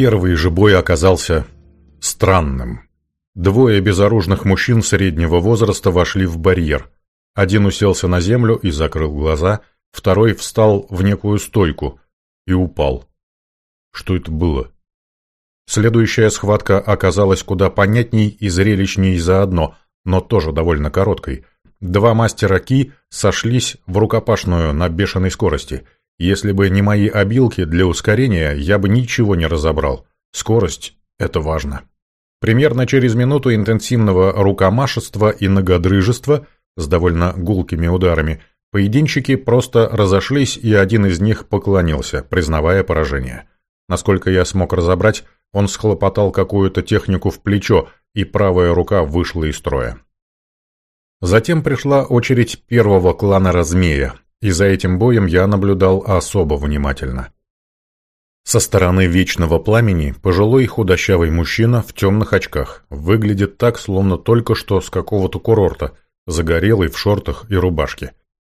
Первый же бой оказался странным. Двое безоружных мужчин среднего возраста вошли в барьер. Один уселся на землю и закрыл глаза, второй встал в некую стойку и упал. Что это было? Следующая схватка оказалась куда понятней и зрелищней заодно, но тоже довольно короткой. Два мастера Ки сошлись в рукопашную на бешеной скорости. Если бы не мои обилки для ускорения, я бы ничего не разобрал. Скорость — это важно. Примерно через минуту интенсивного рукомашества и ногодрыжества с довольно гулкими ударами поединщики просто разошлись, и один из них поклонился, признавая поражение. Насколько я смог разобрать, он схлопотал какую-то технику в плечо, и правая рука вышла из строя. Затем пришла очередь первого клана Размея, и за этим боем я наблюдал особо внимательно. Со стороны вечного пламени пожилой худощавый мужчина в темных очках выглядит так, словно только что с какого-то курорта, загорелый в шортах и рубашке.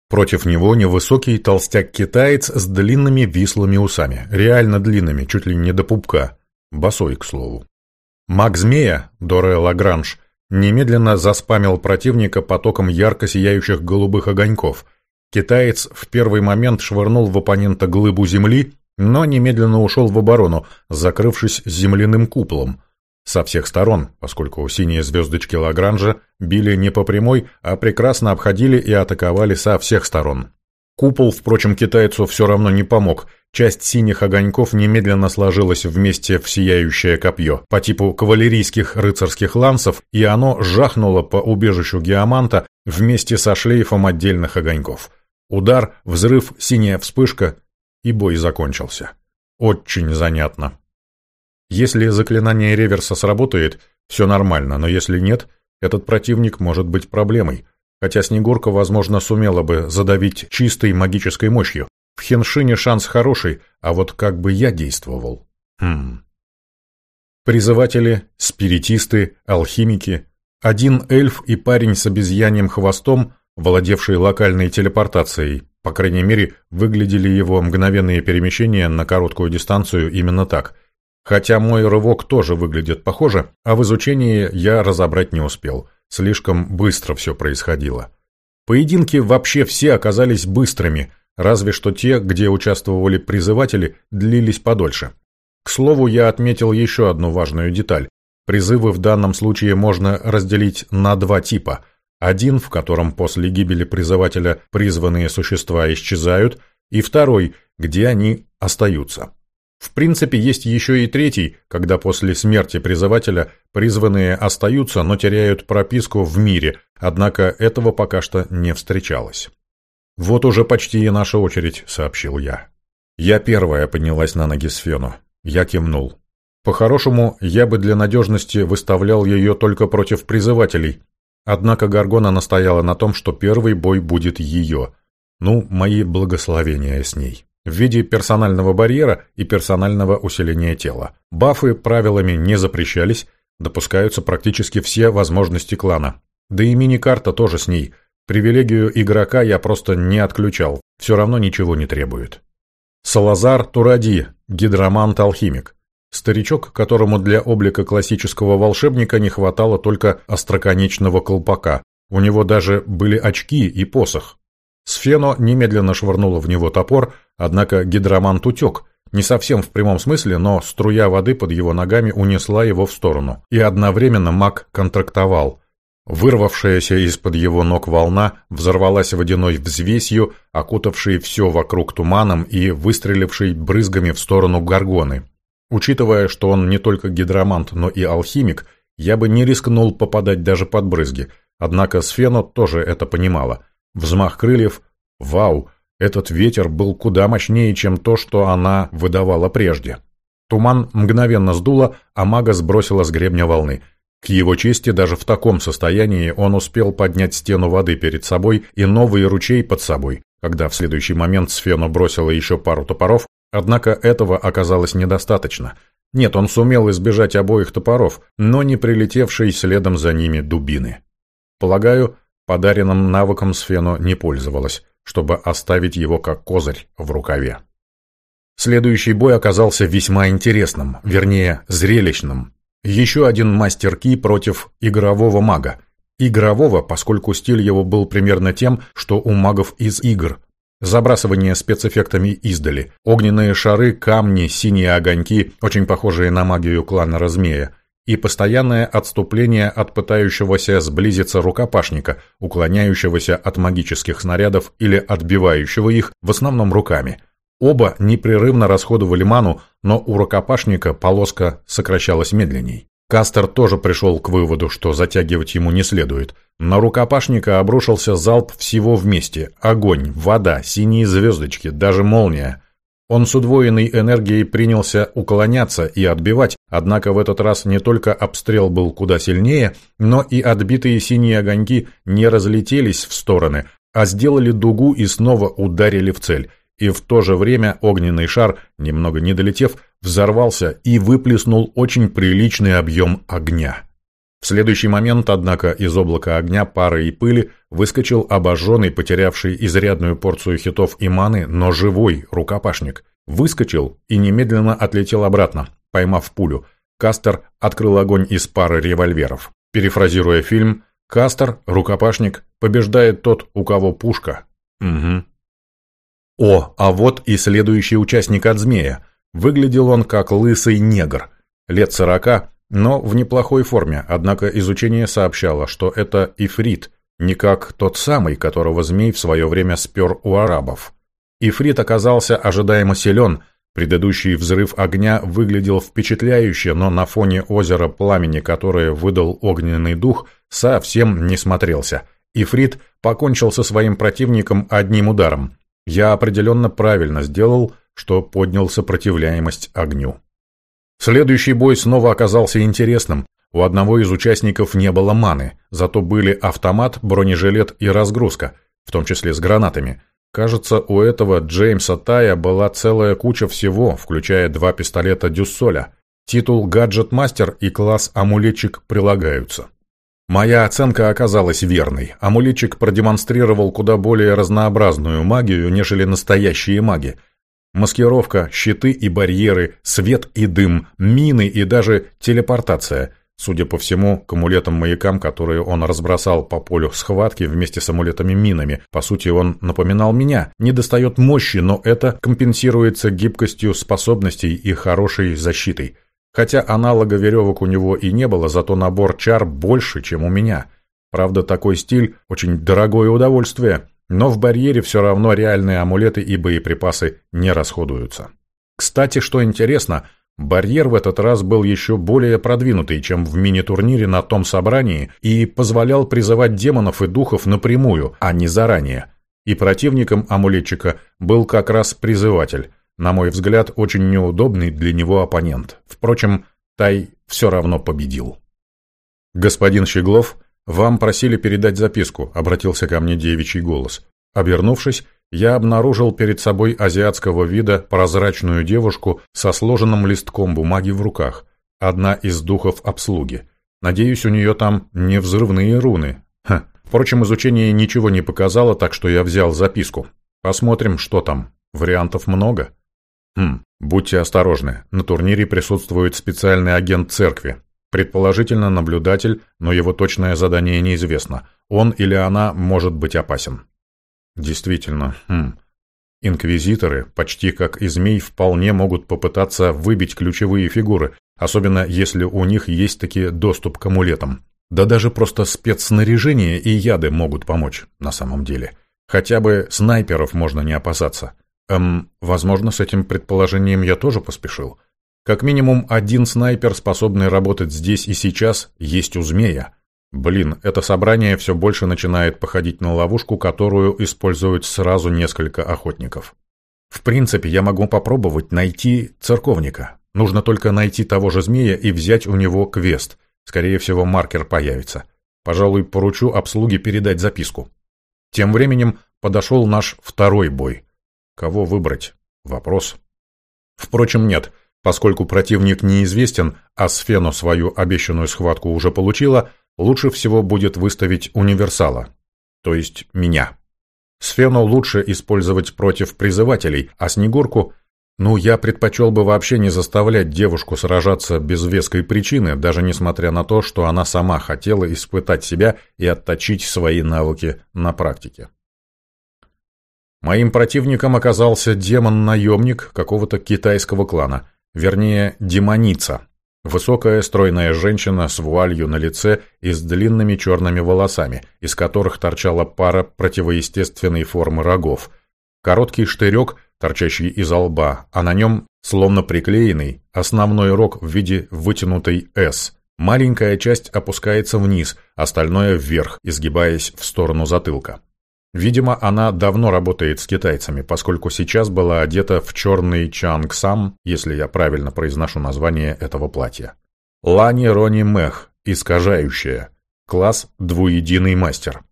Против него невысокий толстяк-китаец с длинными вислыми усами, реально длинными, чуть ли не до пупка, Босой, к слову. Маг Змея, Доре Лагранж, немедленно заспамил противника потоком ярко сияющих голубых огоньков. Китаец в первый момент швырнул в оппонента глыбу земли, но немедленно ушел в оборону, закрывшись земляным куполом. Со всех сторон, поскольку синие звездочки Лагранжа били не по прямой, а прекрасно обходили и атаковали со всех сторон. Купол, впрочем, китайцу все равно не помог. Часть синих огоньков немедленно сложилась вместе в сияющее копье по типу кавалерийских рыцарских лансов, и оно жахнуло по убежищу геоманта вместе со шлейфом отдельных огоньков. Удар, взрыв, синяя вспышка, и бой закончился. Очень занятно. Если заклинание реверса сработает, все нормально, но если нет, этот противник может быть проблемой – хотя Снегурка, возможно, сумела бы задавить чистой магической мощью. В Хеншине шанс хороший, а вот как бы я действовал? Хм. Призыватели, спиритисты, алхимики. Один эльф и парень с обезьяньим хвостом, владевший локальной телепортацией. По крайней мере, выглядели его мгновенные перемещения на короткую дистанцию именно так. Хотя мой рывок тоже выглядит похоже, а в изучении я разобрать не успел – Слишком быстро все происходило. Поединки вообще все оказались быстрыми, разве что те, где участвовали призыватели, длились подольше. К слову, я отметил еще одну важную деталь. Призывы в данном случае можно разделить на два типа. Один, в котором после гибели призывателя призванные существа исчезают, и второй, где они остаются. В принципе, есть еще и третий, когда после смерти призывателя призванные остаются, но теряют прописку в мире, однако этого пока что не встречалось. «Вот уже почти и наша очередь», — сообщил я. Я первая поднялась на ноги Сфену. Я кивнул. По-хорошему, я бы для надежности выставлял ее только против призывателей. Однако Гаргона настояла на том, что первый бой будет ее. Ну, мои благословения с ней в виде персонального барьера и персонального усиления тела. Бафы правилами не запрещались, допускаются практически все возможности клана. Да и мини-карта тоже с ней. Привилегию игрока я просто не отключал, все равно ничего не требует. Салазар Туради, гидромант-алхимик. Старичок, которому для облика классического волшебника не хватало только остроконечного колпака. У него даже были очки и посох. Сфено немедленно швырнула в него топор, однако гидромант утек, не совсем в прямом смысле, но струя воды под его ногами унесла его в сторону, и одновременно маг контрактовал. Вырвавшаяся из-под его ног волна взорвалась водяной взвесью, окутавшей все вокруг туманом и выстрелившей брызгами в сторону горгоны. Учитывая, что он не только гидромант, но и алхимик, я бы не рискнул попадать даже под брызги, однако Сфено тоже это понимала – Взмах крыльев. Вау! Этот ветер был куда мощнее, чем то, что она выдавала прежде. Туман мгновенно сдуло, а мага сбросила с гребня волны. К его чести, даже в таком состоянии он успел поднять стену воды перед собой и новый ручей под собой, когда в следующий момент Сфену бросила еще пару топоров, однако этого оказалось недостаточно. Нет, он сумел избежать обоих топоров, но не прилетевшей следом за ними дубины. Полагаю, Подаренным навыком Сфено не пользовалась, чтобы оставить его как козырь в рукаве. Следующий бой оказался весьма интересным, вернее, зрелищным. Еще один мастер-ки против игрового мага. Игрового, поскольку стиль его был примерно тем, что у магов из игр. Забрасывание спецэффектами издали. Огненные шары, камни, синие огоньки, очень похожие на магию клана Размея. И постоянное отступление от пытающегося сблизиться рукопашника, уклоняющегося от магических снарядов или отбивающего их, в основном руками. Оба непрерывно расходовали ману, но у рукопашника полоска сокращалась медленней. Кастер тоже пришел к выводу, что затягивать ему не следует. На рукопашника обрушился залп всего вместе. Огонь, вода, синие звездочки, даже молния. Он с удвоенной энергией принялся уклоняться и отбивать, однако в этот раз не только обстрел был куда сильнее, но и отбитые синие огоньки не разлетелись в стороны, а сделали дугу и снова ударили в цель и в то же время огненный шар, немного не долетев, взорвался и выплеснул очень приличный объем огня. В следующий момент, однако, из облака огня, пары и пыли выскочил обожженный, потерявший изрядную порцию хитов и маны, но живой рукопашник. Выскочил и немедленно отлетел обратно, поймав пулю. Кастер открыл огонь из пары револьверов. Перефразируя фильм, Кастер, рукопашник, побеждает тот, у кого пушка. Угу. О, а вот и следующий участник от змея. Выглядел он как лысый негр, лет сорока, но в неплохой форме, однако изучение сообщало, что это ифрит, не как тот самый, которого змей в свое время спер у арабов. Ифрит оказался ожидаемо силен, предыдущий взрыв огня выглядел впечатляюще, но на фоне озера пламени, которое выдал огненный дух, совсем не смотрелся. Ифрит покончил со своим противником одним ударом – я определенно правильно сделал, что поднял сопротивляемость огню. Следующий бой снова оказался интересным. У одного из участников не было маны, зато были автомат, бронежилет и разгрузка, в том числе с гранатами. Кажется, у этого Джеймса Тая была целая куча всего, включая два пистолета Дюссоля. Титул «Гаджет-мастер» и класс «Амулетчик» прилагаются. Моя оценка оказалась верной. Амулетчик продемонстрировал куда более разнообразную магию, нежели настоящие маги. Маскировка, щиты и барьеры, свет и дым, мины и даже телепортация. Судя по всему, к амулетам-маякам, которые он разбросал по полю схватки вместе с амулетами-минами, по сути, он напоминал меня. Не достает мощи, но это компенсируется гибкостью способностей и хорошей защитой. Хотя аналога веревок у него и не было, зато набор чар больше, чем у меня. Правда, такой стиль – очень дорогое удовольствие, но в барьере все равно реальные амулеты и боеприпасы не расходуются. Кстати, что интересно, барьер в этот раз был еще более продвинутый, чем в мини-турнире на том собрании, и позволял призывать демонов и духов напрямую, а не заранее. И противником амулетчика был как раз призыватель. На мой взгляд, очень неудобный для него оппонент. Впрочем, Тай все равно победил. «Господин Щеглов, вам просили передать записку», — обратился ко мне девичий голос. Обернувшись, я обнаружил перед собой азиатского вида прозрачную девушку со сложенным листком бумаги в руках. Одна из духов обслуги. Надеюсь, у нее там не взрывные руны. Ха. Впрочем, изучение ничего не показало, так что я взял записку. Посмотрим, что там. Вариантов много. Хм, будьте осторожны, на турнире присутствует специальный агент церкви. Предположительно, наблюдатель, но его точное задание неизвестно. Он или она может быть опасен. Действительно, хм. Инквизиторы, почти как и змей, вполне могут попытаться выбить ключевые фигуры, особенно если у них есть таки доступ к амулетам. Да даже просто спецснаряжение и яды могут помочь, на самом деле. Хотя бы снайперов можно не опасаться. Эм, возможно, с этим предположением я тоже поспешил. Как минимум один снайпер, способный работать здесь и сейчас, есть у змея. Блин, это собрание все больше начинает походить на ловушку, которую используют сразу несколько охотников. В принципе, я могу попробовать найти церковника. Нужно только найти того же змея и взять у него квест. Скорее всего, маркер появится. Пожалуй, поручу обслуге передать записку. Тем временем подошел наш второй бой – Кого выбрать? Вопрос. Впрочем, нет. Поскольку противник неизвестен, а Сфено свою обещанную схватку уже получила, лучше всего будет выставить универсала. То есть меня. Сфену лучше использовать против призывателей, а Снегурку... Ну, я предпочел бы вообще не заставлять девушку сражаться без веской причины, даже несмотря на то, что она сама хотела испытать себя и отточить свои навыки на практике. Моим противником оказался демон-наемник какого-то китайского клана, вернее, демоница. Высокая стройная женщина с вуалью на лице и с длинными черными волосами, из которых торчала пара противоестественной формы рогов. Короткий штырек – торчащий из лба, а на нем, словно приклеенный, основной рог в виде вытянутой «С». Маленькая часть опускается вниз, остальное вверх, изгибаясь в сторону затылка. Видимо, она давно работает с китайцами, поскольку сейчас была одета в черный чангсам, если я правильно произношу название этого платья. Лани Рони Мех, искажающая. Класс «Двуединый мастер».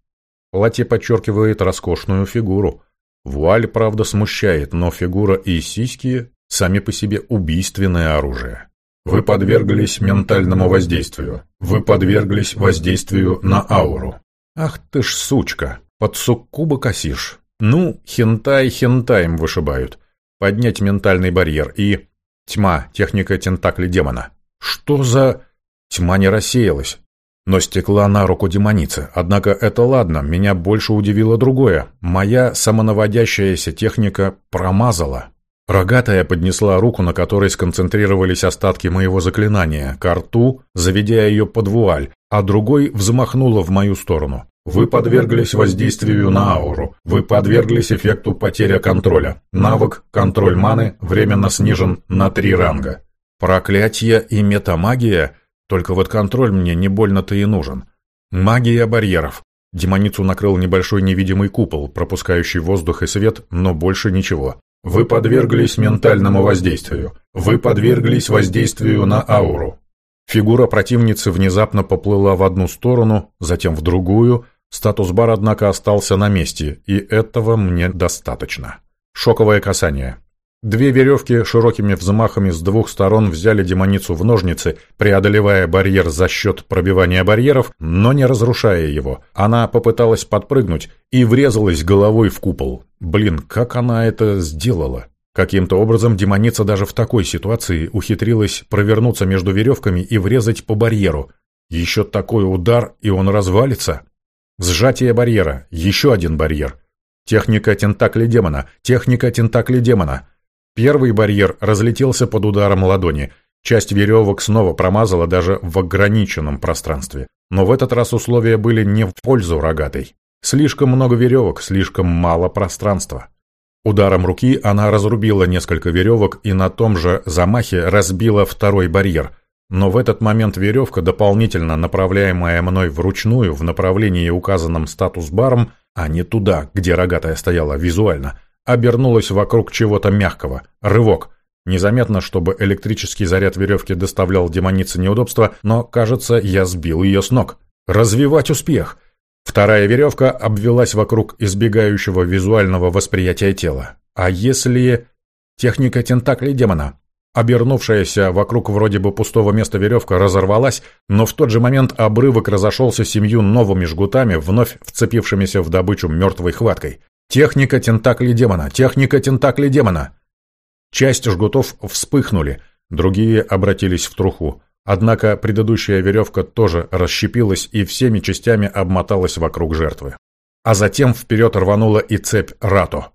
Платье подчеркивает роскошную фигуру. Вуаль, правда, смущает, но фигура и сиськи сами по себе убийственное оружие. Вы подверглись ментальному воздействию. Вы подверглись воздействию на ауру. Ах ты ж сучка, под суккуба косишь. Ну, хентай хентаем вышибают. Поднять ментальный барьер и... Тьма, техника тентакли демона. Что за... Тьма не рассеялась, но стекла на руку демоницы. Однако это ладно, меня больше удивило другое. Моя самонаводящаяся техника промазала. Рогатая поднесла руку, на которой сконцентрировались остатки моего заклинания, к рту, заведя ее под вуаль, а другой взмахнула в мою сторону. Вы подверглись воздействию на ауру. Вы подверглись эффекту потеря контроля. Навык «Контроль маны» временно снижен на три ранга. Проклятие и метамагия – только вот контроль мне не больно-то и нужен. Магия барьеров. Демоницу накрыл небольшой невидимый купол, пропускающий воздух и свет, но больше ничего. Вы подверглись ментальному воздействию. Вы подверглись воздействию на ауру. Фигура противницы внезапно поплыла в одну сторону, затем в другую. Статус-бар, однако, остался на месте, и этого мне достаточно. Шоковое касание. Две веревки широкими взмахами с двух сторон взяли демоницу в ножницы, преодолевая барьер за счет пробивания барьеров, но не разрушая его. Она попыталась подпрыгнуть и врезалась головой в купол. Блин, как она это сделала? Каким-то образом демоница даже в такой ситуации ухитрилась провернуться между веревками и врезать по барьеру. Еще такой удар, и он развалится. Сжатие барьера, еще один барьер. Техника тентакли демона, техника тентакли демона. Первый барьер разлетелся под ударом ладони. Часть веревок снова промазала даже в ограниченном пространстве. Но в этот раз условия были не в пользу рогатой. Слишком много веревок, слишком мало пространства. Ударом руки она разрубила несколько веревок и на том же замахе разбила второй барьер. Но в этот момент веревка, дополнительно направляемая мной вручную в направлении, указанном статус-баром, а не туда, где рогатая стояла визуально – обернулась вокруг чего-то мягкого. Рывок. Незаметно, чтобы электрический заряд веревки доставлял демонице неудобства, но, кажется, я сбил ее с ног. Развивать успех. Вторая веревка обвелась вокруг избегающего визуального восприятия тела. А если... Техника тентаклей демона. Обернувшаяся вокруг вроде бы пустого места веревка разорвалась, но в тот же момент обрывок разошелся семью новыми жгутами, вновь вцепившимися в добычу мертвой хваткой. Техника тентакли демона! Техника тентакли демона! Часть жгутов вспыхнули, другие обратились в труху. Однако предыдущая веревка тоже расщепилась и всеми частями обмоталась вокруг жертвы. А затем вперед рванула и цепь Рато.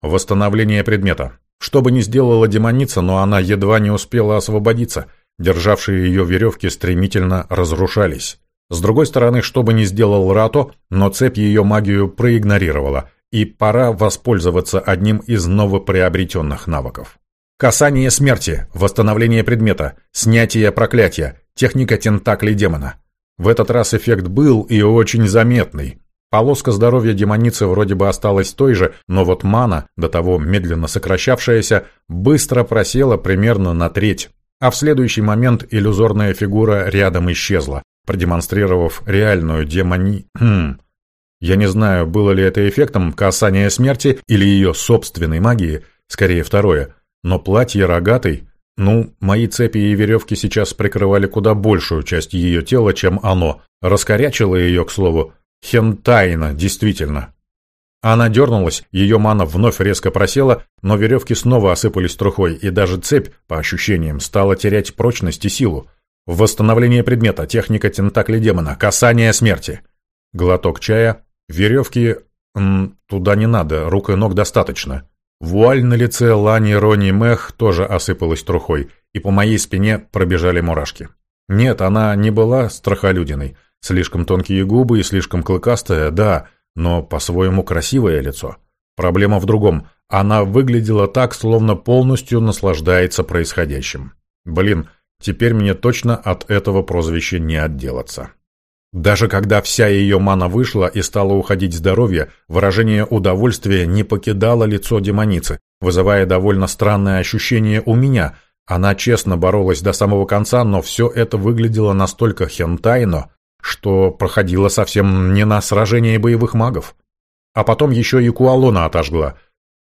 Восстановление предмета. Что бы ни сделала демоница, но она едва не успела освободиться. Державшие ее веревки стремительно разрушались. С другой стороны, что бы ни сделал Рато, но цепь ее магию проигнорировала – и пора воспользоваться одним из новоприобретенных навыков. Касание смерти, восстановление предмета, снятие проклятия, техника тентаклей демона. В этот раз эффект был и очень заметный. Полоска здоровья демоницы вроде бы осталась той же, но вот мана, до того медленно сокращавшаяся, быстро просела примерно на треть. А в следующий момент иллюзорная фигура рядом исчезла, продемонстрировав реальную демони... Я не знаю, было ли это эффектом касания смерти или ее собственной магии, скорее второе, но платье рогатой... Ну, мои цепи и веревки сейчас прикрывали куда большую часть ее тела, чем оно. Раскорячило ее, к слову. Хентайна, действительно. Она дернулась, ее мана вновь резко просела, но веревки снова осыпались трухой, и даже цепь, по ощущениям, стала терять прочность и силу. Восстановление предмета, техника тентакли демона, касание смерти. Глоток чая, веревки... М, туда не надо, рук и ног достаточно. Вуаль на лице Лани Рони Мех тоже осыпалась трухой, и по моей спине пробежали мурашки. Нет, она не была страхолюдиной. Слишком тонкие губы и слишком клыкастая, да, но по-своему красивое лицо. Проблема в другом. Она выглядела так, словно полностью наслаждается происходящим. Блин, теперь мне точно от этого прозвища не отделаться. Даже когда вся ее мана вышла и стало уходить здоровье, выражение удовольствия не покидало лицо демоницы, вызывая довольно странное ощущение у меня. Она честно боролась до самого конца, но все это выглядело настолько хентайно, что проходило совсем не на сражении боевых магов. А потом еще и Куалона отожгла.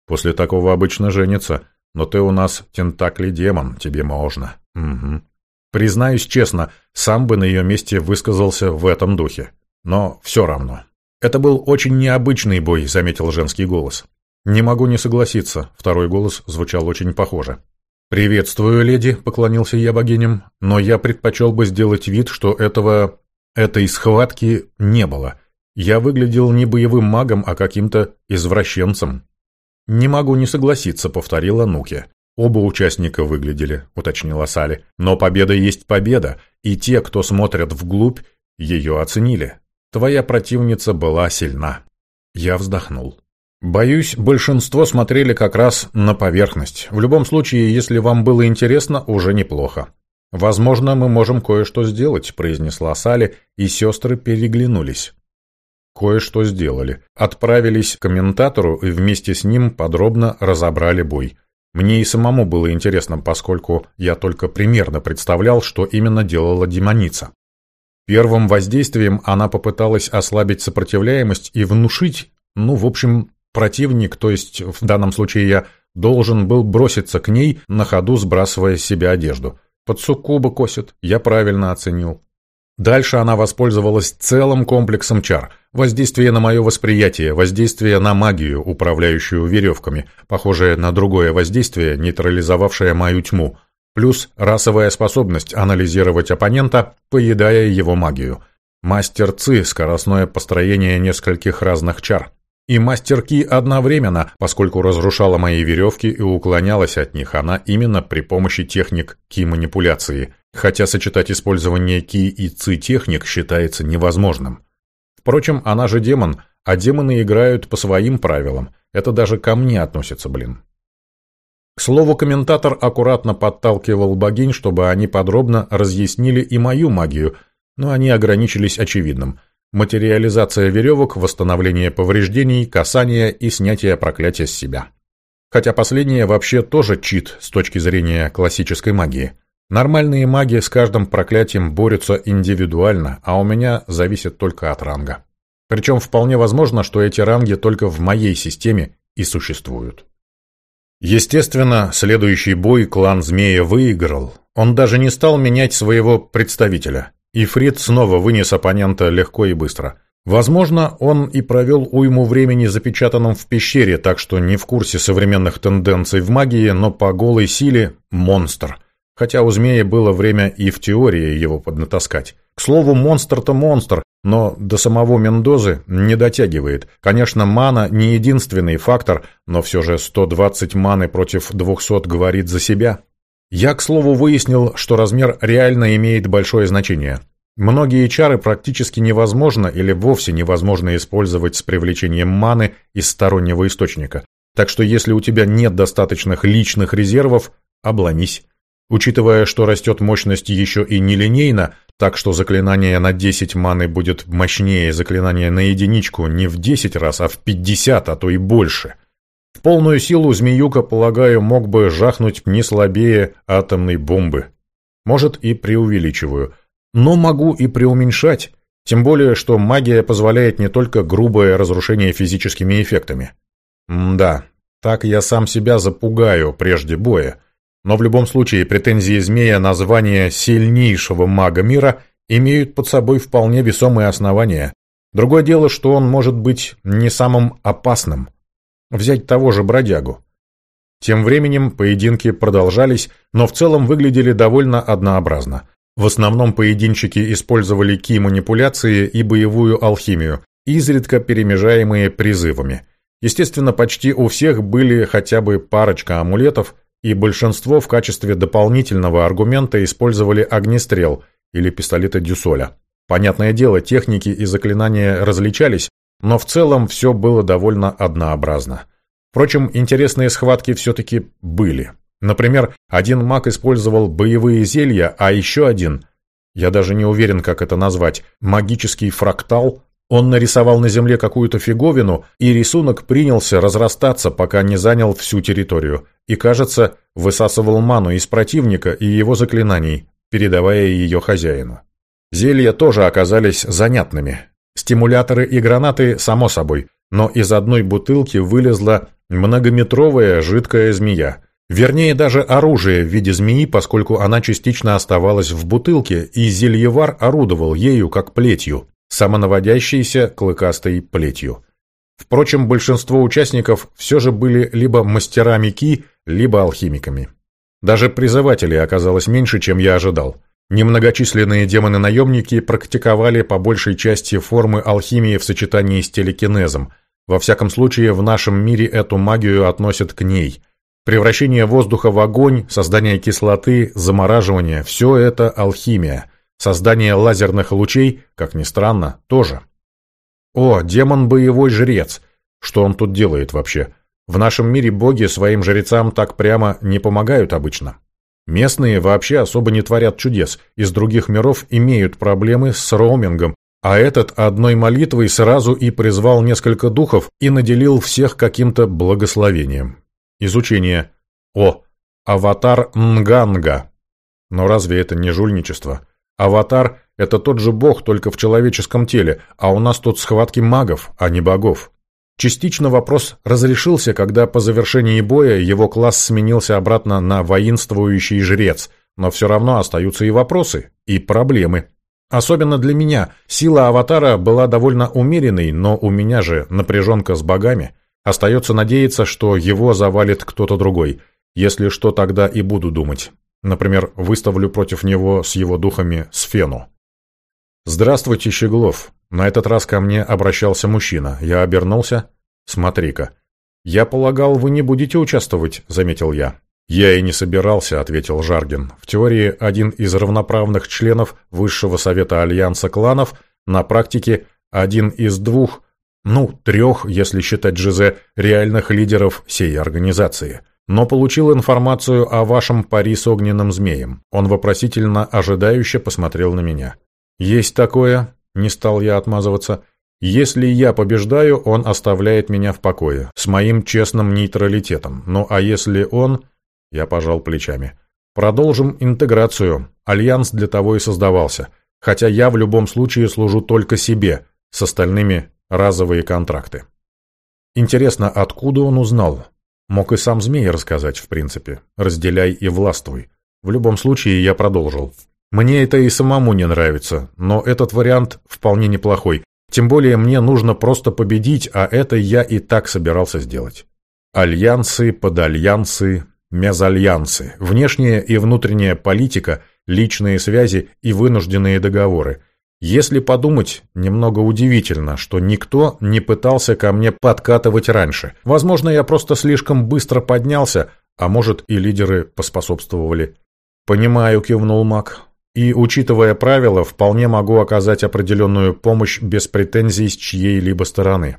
После такого обычно женится. Но ты у нас тентакли-демон, тебе можно. Угу. Признаюсь честно, сам бы на ее месте высказался в этом духе. Но все равно. Это был очень необычный бой, заметил женский голос. Не могу не согласиться, второй голос звучал очень похоже. «Приветствую, леди», — поклонился я богиням, «но я предпочел бы сделать вид, что этого... этой схватки не было. Я выглядел не боевым магом, а каким-то извращенцем». «Не могу не согласиться», — повторила Нуки. «Оба участника выглядели», — уточнила Сали. «Но победа есть победа, и те, кто смотрят вглубь, ее оценили. Твоя противница была сильна». Я вздохнул. Боюсь, большинство смотрели как раз на поверхность. В любом случае, если вам было интересно, уже неплохо. «Возможно, мы можем кое-что сделать», — произнесла Сали, и сестры переглянулись. Кое-что сделали. Отправились к комментатору и вместе с ним подробно разобрали бой. Мне и самому было интересно, поскольку я только примерно представлял, что именно делала демоница. Первым воздействием она попыталась ослабить сопротивляемость и внушить, ну, в общем, противник, то есть в данном случае я, должен был броситься к ней, на ходу сбрасывая с себя одежду. Под суккуба косит, я правильно оценил. Дальше она воспользовалась целым комплексом чар. Воздействие на мое восприятие, воздействие на магию, управляющую веревками, похожее на другое воздействие, нейтрализовавшее мою тьму, плюс расовая способность анализировать оппонента, поедая его магию. Мастер Ци – скоростное построение нескольких разных чар. И мастер Ки одновременно, поскольку разрушала мои веревки и уклонялась от них она именно при помощи техник Ки-манипуляции, хотя сочетать использование Ки и Ци техник считается невозможным. Впрочем, она же демон, а демоны играют по своим правилам. Это даже ко мне относится, блин. К слову, комментатор аккуратно подталкивал богинь, чтобы они подробно разъяснили и мою магию, но они ограничились очевидным. Материализация веревок, восстановление повреждений, касание и снятие проклятия с себя. Хотя последнее вообще тоже чит с точки зрения классической магии. Нормальные маги с каждым проклятием борются индивидуально, а у меня зависит только от ранга. Причем вполне возможно, что эти ранги только в моей системе и существуют. Естественно, следующий бой клан Змея выиграл. Он даже не стал менять своего представителя. И Фрид снова вынес оппонента легко и быстро. Возможно, он и провел уйму времени запечатанным в пещере, так что не в курсе современных тенденций в магии, но по голой силе – монстр – хотя у змея было время и в теории его поднатаскать. К слову, монстр-то монстр, но до самого Мендозы не дотягивает. Конечно, мана не единственный фактор, но все же 120 маны против 200 говорит за себя. Я, к слову, выяснил, что размер реально имеет большое значение. Многие чары практически невозможно или вовсе невозможно использовать с привлечением маны из стороннего источника. Так что если у тебя нет достаточных личных резервов, обломись. Учитывая, что растет мощность еще и нелинейно, так что заклинание на 10 маны будет мощнее заклинания на единичку не в 10 раз, а в 50, а то и больше. В полную силу Змеюка, полагаю, мог бы жахнуть не слабее атомной бомбы. Может, и преувеличиваю. Но могу и преуменьшать. Тем более, что магия позволяет не только грубое разрушение физическими эффектами. М да, так я сам себя запугаю прежде боя. Но в любом случае претензии змея на звание сильнейшего мага мира имеют под собой вполне весомые основания. Другое дело, что он может быть не самым опасным. Взять того же бродягу. Тем временем поединки продолжались, но в целом выглядели довольно однообразно. В основном поединщики использовали ки-манипуляции и боевую алхимию, изредка перемежаемые призывами. Естественно, почти у всех были хотя бы парочка амулетов, и большинство в качестве дополнительного аргумента использовали огнестрел или пистолеты Дюсоля. Понятное дело, техники и заклинания различались, но в целом все было довольно однообразно. Впрочем, интересные схватки все-таки были. Например, один маг использовал боевые зелья, а еще один, я даже не уверен, как это назвать, магический фрактал, он нарисовал на земле какую-то фиговину, и рисунок принялся разрастаться, пока не занял всю территорию, и, кажется, высасывал ману из противника и его заклинаний, передавая ее хозяину. Зелья тоже оказались занятными. Стимуляторы и гранаты, само собой, но из одной бутылки вылезла многометровая жидкая змея. Вернее, даже оружие в виде змеи, поскольку она частично оставалась в бутылке, и зельевар орудовал ею как плетью самонаводящейся клыкастой плетью. Впрочем, большинство участников все же были либо мастерами ки, либо алхимиками. Даже призывателей оказалось меньше, чем я ожидал. Немногочисленные демоны-наемники практиковали по большей части формы алхимии в сочетании с телекинезом. Во всяком случае, в нашем мире эту магию относят к ней. Превращение воздуха в огонь, создание кислоты, замораживание – все это алхимия – Создание лазерных лучей, как ни странно, тоже. О, демон-боевой жрец! Что он тут делает вообще? В нашем мире боги своим жрецам так прямо не помогают обычно. Местные вообще особо не творят чудес, из других миров имеют проблемы с роумингом, а этот одной молитвой сразу и призвал несколько духов и наделил всех каким-то благословением. Изучение. О, аватар Нганга. Но разве это не жульничество? Аватар — это тот же бог, только в человеческом теле, а у нас тут схватки магов, а не богов. Частично вопрос разрешился, когда по завершении боя его класс сменился обратно на воинствующий жрец, но все равно остаются и вопросы, и проблемы. Особенно для меня. Сила аватара была довольно умеренной, но у меня же напряженка с богами. Остается надеяться, что его завалит кто-то другой. Если что, тогда и буду думать. Например, выставлю против него с его духами Сфену. «Здравствуйте, Щеглов!» На этот раз ко мне обращался мужчина. Я обернулся. «Смотри-ка». «Я полагал, вы не будете участвовать», — заметил я. «Я и не собирался», — ответил Жаргин. «В теории один из равноправных членов Высшего Совета Альянса кланов, на практике один из двух, ну, трех, если считать Жизе, реальных лидеров всей организации но получил информацию о вашем пари с огненным змеем. Он вопросительно ожидающе посмотрел на меня. «Есть такое?» – не стал я отмазываться. «Если я побеждаю, он оставляет меня в покое, с моим честным нейтралитетом. Ну а если он...» – я пожал плечами. «Продолжим интеграцию. Альянс для того и создавался. Хотя я в любом случае служу только себе, с остальными разовые контракты». Интересно, откуда он узнал? Мог и сам змей рассказать, в принципе. Разделяй и властвуй. В любом случае, я продолжил. Мне это и самому не нравится, но этот вариант вполне неплохой. Тем более мне нужно просто победить, а это я и так собирался сделать. Альянсы, подальянсы, мезальянсы, внешняя и внутренняя политика, личные связи и вынужденные договоры. Если подумать, немного удивительно, что никто не пытался ко мне подкатывать раньше. Возможно, я просто слишком быстро поднялся, а может и лидеры поспособствовали. «Понимаю», — кивнул Мак. «И, учитывая правила, вполне могу оказать определенную помощь без претензий с чьей-либо стороны».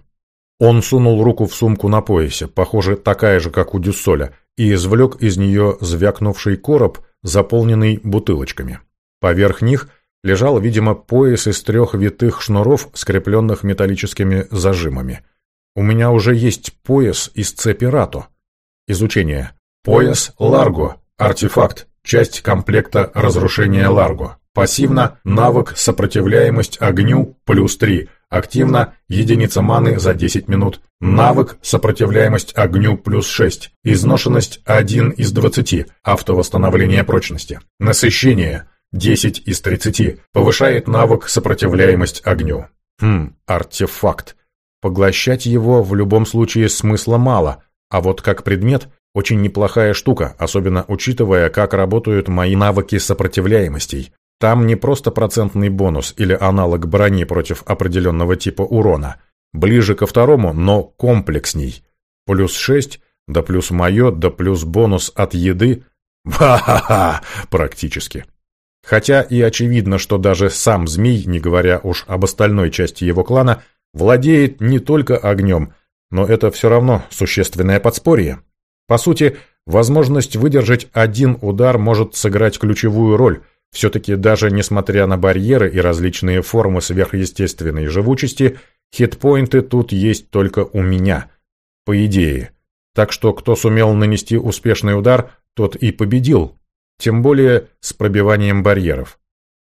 Он сунул руку в сумку на поясе, похоже, такая же, как у Дюссоля, и извлек из нее звякнувший короб, заполненный бутылочками. Поверх них — лежал, видимо, пояс из трех витых шнуров, скрепленных металлическими зажимами. У меня уже есть пояс из цепи Рато. Изучение. Пояс Ларго. Артефакт. Часть комплекта разрушения Ларго. Пассивно навык сопротивляемость огню плюс 3. Активно единица маны за 10 минут. Навык сопротивляемость огню плюс 6. Изношенность 1 из 20. Автовосстановление прочности. Насыщение 10 из 30. Повышает навык сопротивляемость огню. Хм, артефакт. Поглощать его в любом случае смысла мало, а вот как предмет очень неплохая штука, особенно учитывая, как работают мои навыки сопротивляемостей. Там не просто процентный бонус или аналог брони против определенного типа урона. Ближе ко второму, но комплексней. Плюс 6, да плюс мое, да плюс бонус от еды. Ха-ха-ха! Практически. Хотя и очевидно, что даже сам змей, не говоря уж об остальной части его клана, владеет не только огнем, но это все равно существенное подспорье. По сути, возможность выдержать один удар может сыграть ключевую роль. Все-таки даже несмотря на барьеры и различные формы сверхъестественной живучести, хитпоинты тут есть только у меня. По идее. Так что кто сумел нанести успешный удар, тот и победил. Тем более с пробиванием барьеров.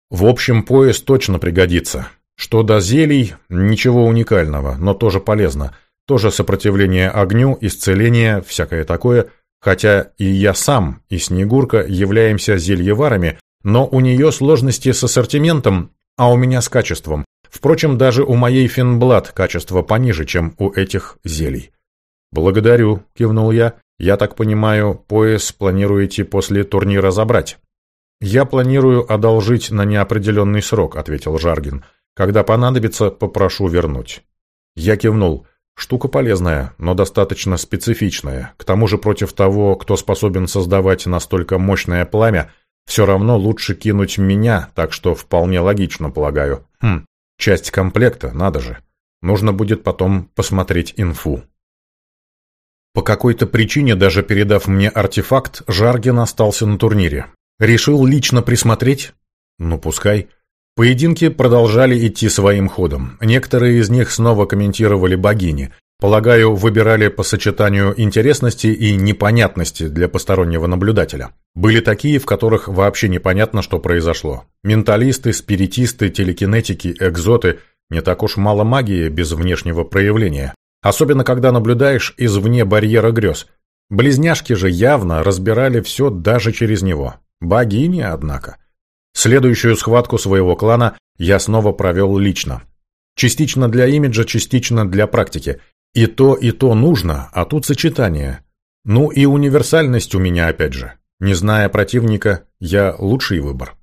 В общем, пояс точно пригодится. Что до зелий, ничего уникального, но тоже полезно – тоже сопротивление огню, исцеление, всякое такое. Хотя и я сам, и Снегурка являемся зельеварами, но у нее сложности с ассортиментом, а у меня с качеством. Впрочем, даже у моей Финблад качество пониже, чем у этих зелий. «Благодарю», — кивнул я. «Я так понимаю, пояс планируете после турнира забрать?» «Я планирую одолжить на неопределенный срок», — ответил Жаргин. «Когда понадобится, попрошу вернуть». Я кивнул. Штука полезная, но достаточно специфичная. К тому же против того, кто способен создавать настолько мощное пламя, все равно лучше кинуть меня, так что вполне логично, полагаю. Хм, часть комплекта, надо же. Нужно будет потом посмотреть инфу. По какой-то причине, даже передав мне артефакт, Жаргин остался на турнире. Решил лично присмотреть? Ну, пускай. Поединки продолжали идти своим ходом. Некоторые из них снова комментировали богини. Полагаю, выбирали по сочетанию интересности и непонятности для постороннего наблюдателя. Были такие, в которых вообще непонятно, что произошло. Менталисты, спиритисты, телекинетики, экзоты – не так уж мало магии без внешнего проявления. Особенно, когда наблюдаешь извне барьера грез. Близняшки же явно разбирали все даже через него. Богини, однако. Следующую схватку своего клана я снова провел лично. Частично для имиджа, частично для практики. И то, и то нужно, а тут сочетание. Ну и универсальность у меня опять же. Не зная противника, я лучший выбор.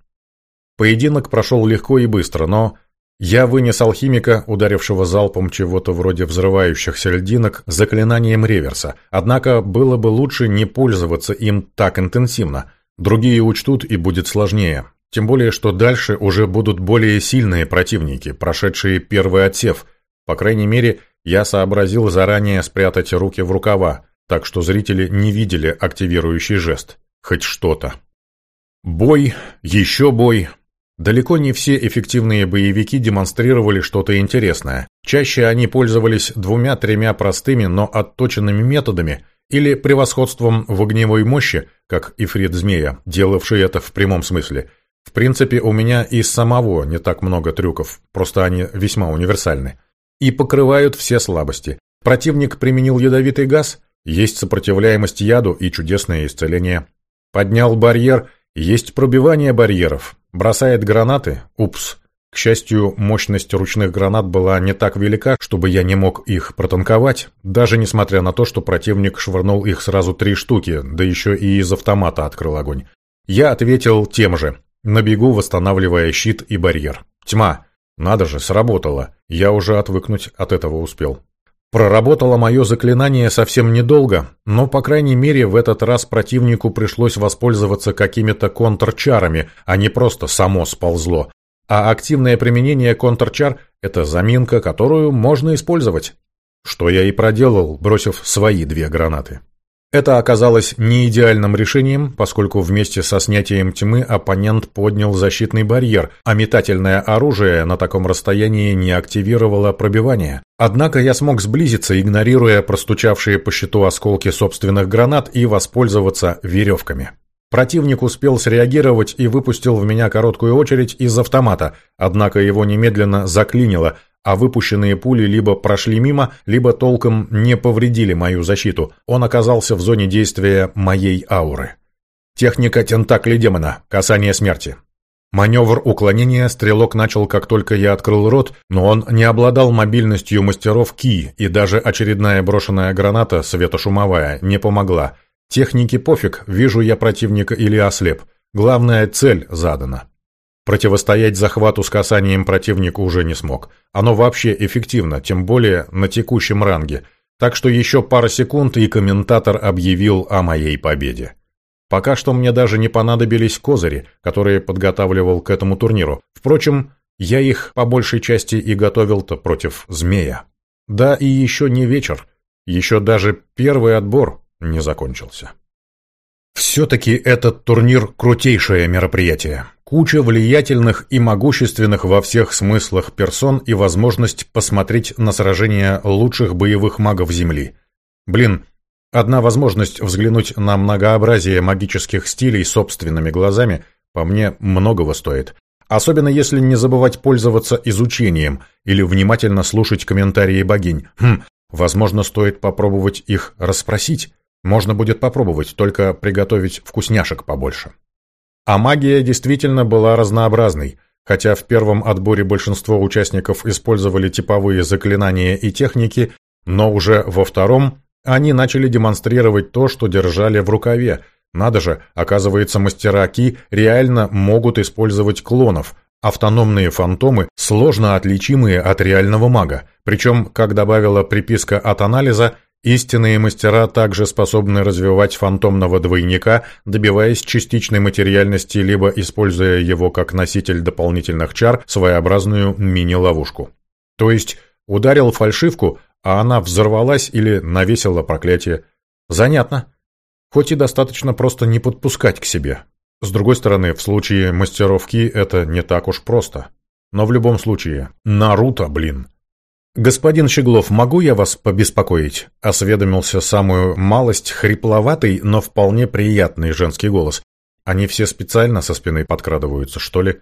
Поединок прошел легко и быстро, но я вынес алхимика, ударившего залпом чего-то вроде взрывающихся льдинок, заклинанием реверса. Однако было бы лучше не пользоваться им так интенсивно. Другие учтут и будет сложнее. Тем более, что дальше уже будут более сильные противники, прошедшие первый отсев. По крайней мере, я сообразил заранее спрятать руки в рукава, так что зрители не видели активирующий жест. Хоть что-то. Бой, еще бой. Далеко не все эффективные боевики демонстрировали что-то интересное. Чаще они пользовались двумя-тремя простыми, но отточенными методами или превосходством в огневой мощи, как Ифрит Змея, делавший это в прямом смысле – в принципе, у меня и самого не так много трюков, просто они весьма универсальны. И покрывают все слабости. Противник применил ядовитый газ, есть сопротивляемость яду и чудесное исцеление. Поднял барьер, есть пробивание барьеров. Бросает гранаты, упс. К счастью, мощность ручных гранат была не так велика, чтобы я не мог их протанковать, даже несмотря на то, что противник швырнул их сразу три штуки, да еще и из автомата открыл огонь. Я ответил тем же. На бегу восстанавливая щит и барьер. Тьма. Надо же, сработало. Я уже отвыкнуть от этого успел. Проработало мое заклинание совсем недолго, но, по крайней мере, в этот раз противнику пришлось воспользоваться какими-то контрчарами, а не просто само сползло. А активное применение контрчар – это заминка, которую можно использовать. Что я и проделал, бросив свои две гранаты. Это оказалось не идеальным решением, поскольку вместе со снятием тьмы оппонент поднял защитный барьер, а метательное оружие на таком расстоянии не активировало пробивание. Однако я смог сблизиться, игнорируя простучавшие по щиту осколки собственных гранат и воспользоваться веревками. Противник успел среагировать и выпустил в меня короткую очередь из автомата, однако его немедленно заклинило, а выпущенные пули либо прошли мимо, либо толком не повредили мою защиту. Он оказался в зоне действия моей ауры. Техника тентакли демона. Касание смерти. Маневр уклонения стрелок начал, как только я открыл рот, но он не обладал мобильностью мастеров Ки, и даже очередная брошенная граната, светошумовая, не помогла. Технике пофиг, вижу я противника или ослеп. Главная цель задана. Противостоять захвату с касанием противника уже не смог. Оно вообще эффективно, тем более на текущем ранге. Так что еще пара секунд, и комментатор объявил о моей победе. Пока что мне даже не понадобились козыри, которые подготавливал к этому турниру. Впрочем, я их по большей части и готовил-то против змея. Да и еще не вечер. Еще даже первый отбор не закончился. Все-таки этот турнир – крутейшее мероприятие. Куча влиятельных и могущественных во всех смыслах персон и возможность посмотреть на сражения лучших боевых магов Земли. Блин, Одна возможность взглянуть на многообразие магических стилей собственными глазами по мне многого стоит. Особенно если не забывать пользоваться изучением или внимательно слушать комментарии богинь. Хм, возможно, стоит попробовать их расспросить. Можно будет попробовать, только приготовить вкусняшек побольше. А магия действительно была разнообразной. Хотя в первом отборе большинство участников использовали типовые заклинания и техники, но уже во втором они начали демонстрировать то, что держали в рукаве. Надо же, оказывается, мастера Ки реально могут использовать клонов, автономные фантомы, сложно отличимые от реального мага. Причем, как добавила приписка от анализа, истинные мастера также способны развивать фантомного двойника, добиваясь частичной материальности, либо используя его как носитель дополнительных чар, своеобразную мини-ловушку. То есть, ударил фальшивку, а она взорвалась или навесила проклятие. Занятно. Хоть и достаточно просто не подпускать к себе. С другой стороны, в случае мастеровки это не так уж просто. Но в любом случае, Наруто, блин. «Господин Щеглов, могу я вас побеспокоить?» — осведомился самую малость хрипловатый, но вполне приятный женский голос. «Они все специально со спины подкрадываются, что ли?»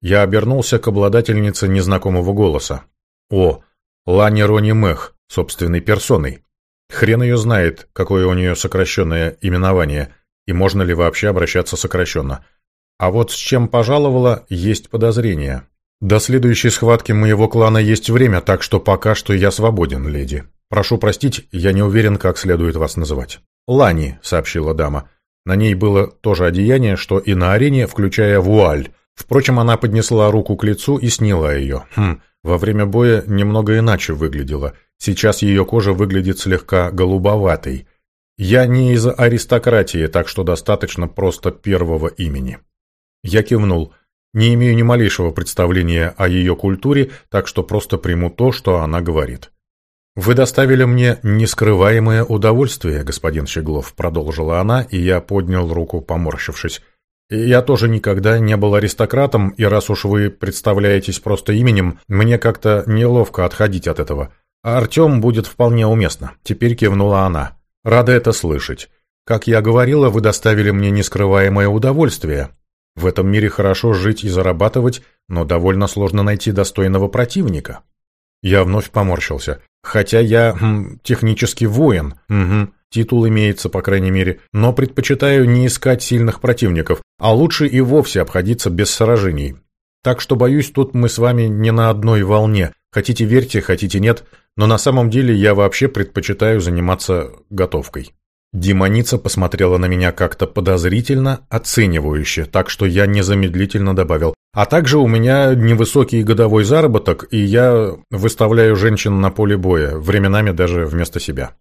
Я обернулся к обладательнице незнакомого голоса. «О, Лани Рони Мэх, собственной персоной. Хрен ее знает, какое у нее сокращенное именование, и можно ли вообще обращаться сокращенно. А вот с чем пожаловала, есть подозрение. До следующей схватки моего клана есть время, так что пока что я свободен, леди. Прошу простить, я не уверен, как следует вас называть. Лани, сообщила дама. На ней было то же одеяние, что и на арене, включая вуаль. Впрочем, она поднесла руку к лицу и сняла ее. Хм, во время боя немного иначе выглядела. Сейчас ее кожа выглядит слегка голубоватой. Я не из аристократии, так что достаточно просто первого имени. Я кивнул. Не имею ни малейшего представления о ее культуре, так что просто приму то, что она говорит. «Вы доставили мне нескрываемое удовольствие, господин Щеглов», — продолжила она, и я поднял руку, поморщившись. «Я тоже никогда не был аристократом, и раз уж вы представляетесь просто именем, мне как-то неловко отходить от этого. А Артем будет вполне уместно. Теперь кивнула она. Рада это слышать. Как я говорила, вы доставили мне нескрываемое удовольствие. В этом мире хорошо жить и зарабатывать, но довольно сложно найти достойного противника. Я вновь поморщился. Хотя я хм, технически воин. Угу. Титул имеется, по крайней мере, но предпочитаю не искать сильных противников, а лучше и вовсе обходиться без сражений. Так что, боюсь, тут мы с вами не на одной волне. Хотите верьте, хотите нет, но на самом деле я вообще предпочитаю заниматься готовкой. Демоница посмотрела на меня как-то подозрительно, оценивающе, так что я незамедлительно добавил. А также у меня невысокий годовой заработок, и я выставляю женщин на поле боя, временами даже вместо себя.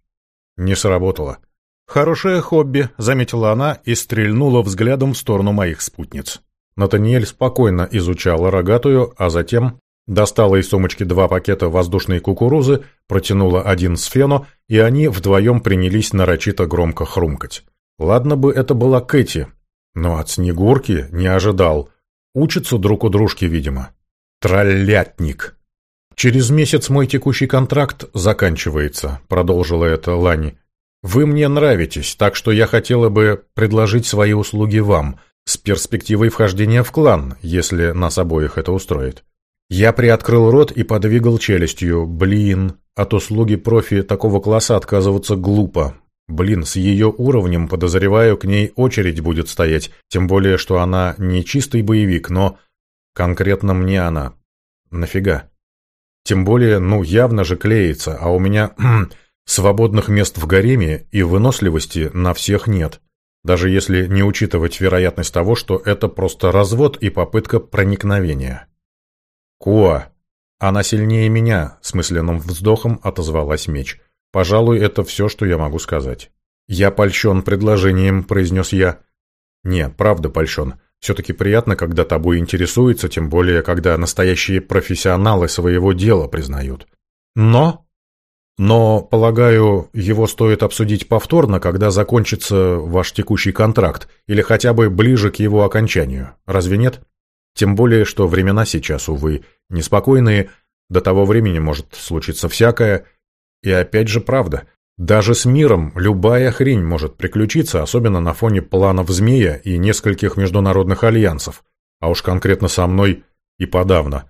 Не сработало. «Хорошее хобби», — заметила она и стрельнула взглядом в сторону моих спутниц. Натаниэль спокойно изучала рогатую, а затем Достала из сумочки два пакета воздушной кукурузы, протянула один с фено, и они вдвоем принялись нарочито громко хрумкать. Ладно бы это была Кэти, но от Снегурки не ожидал. Учатся друг у дружки, видимо. Троллятник. «Через месяц мой текущий контракт заканчивается», — продолжила это Лани. «Вы мне нравитесь, так что я хотела бы предложить свои услуги вам, с перспективой вхождения в клан, если нас обоих это устроит». Я приоткрыл рот и подвигал челюстью. Блин, от услуги профи такого класса отказываться глупо. Блин, с ее уровнем, подозреваю, к ней очередь будет стоять, тем более, что она не чистый боевик, но конкретно мне она. Нафига? Тем более, ну, явно же клеится, а у меня свободных мест в гареме и выносливости на всех нет. Даже если не учитывать вероятность того, что это просто развод и попытка проникновения. Куа. Она сильнее меня, с мысленным вздохом отозвалась меч. Пожалуй, это все, что я могу сказать. «Я польщен предложением», — произнес я. «Не, правда польщен. Все-таки приятно, когда тобой интересуются, тем более, когда настоящие профессионалы своего дела признают. Но...» «Но, полагаю, его стоит обсудить повторно, когда закончится ваш текущий контракт, или хотя бы ближе к его окончанию. Разве нет? Тем более, что времена сейчас, увы, неспокойные, до того времени может случиться всякое, и опять же правда. Даже с миром любая хрень может приключиться, особенно на фоне планов Змея и нескольких международных альянсов. А уж конкретно со мной и подавно.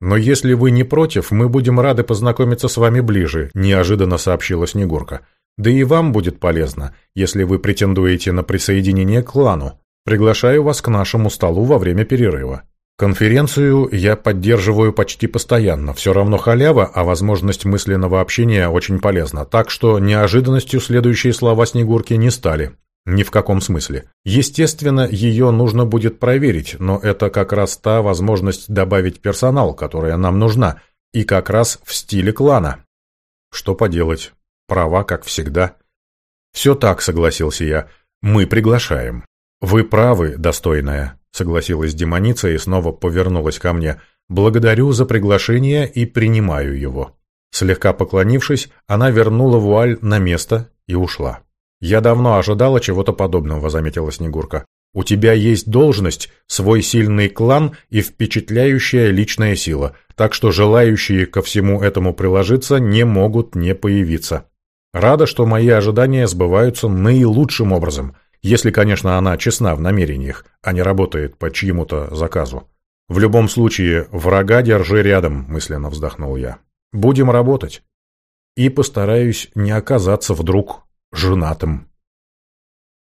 Но если вы не против, мы будем рады познакомиться с вами ближе, неожиданно сообщила Снегурка. Да и вам будет полезно, если вы претендуете на присоединение к клану. Приглашаю вас к нашему столу во время перерыва. Конференцию я поддерживаю почти постоянно, все равно халява, а возможность мысленного общения очень полезна, так что неожиданностью следующие слова Снегурки не стали. Ни в каком смысле. Естественно, ее нужно будет проверить, но это как раз та возможность добавить персонал, которая нам нужна, и как раз в стиле клана. Что поделать? Права, как всегда. Все так, согласился я. Мы приглашаем. Вы правы, достойная. — согласилась демоница и снова повернулась ко мне. «Благодарю за приглашение и принимаю его». Слегка поклонившись, она вернула вуаль на место и ушла. «Я давно ожидала чего-то подобного», — заметила Снегурка. «У тебя есть должность, свой сильный клан и впечатляющая личная сила, так что желающие ко всему этому приложиться не могут не появиться. Рада, что мои ожидания сбываются наилучшим образом. Если, конечно, она честна в намерениях, а не работает по чьему-то заказу. В любом случае, врага держи рядом, мысленно вздохнул я. Будем работать. И постараюсь не оказаться вдруг женатым.